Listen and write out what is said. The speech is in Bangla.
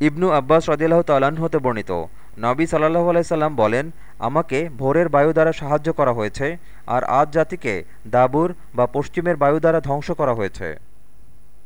ইবনু আব্বাস রদিল্লাহ তালান হতে বর্ণিত। নবী সাল্লাহ আলাইসাল্লাম বলেন, আমাকে ভোরের বায়ু দ্বারা সাহায্য করা হয়েছে, আর আজ জাতিকে দাবুর বা পশ্চিমের বায়ু দ্বারা ধ্বংস করা হয়েছে।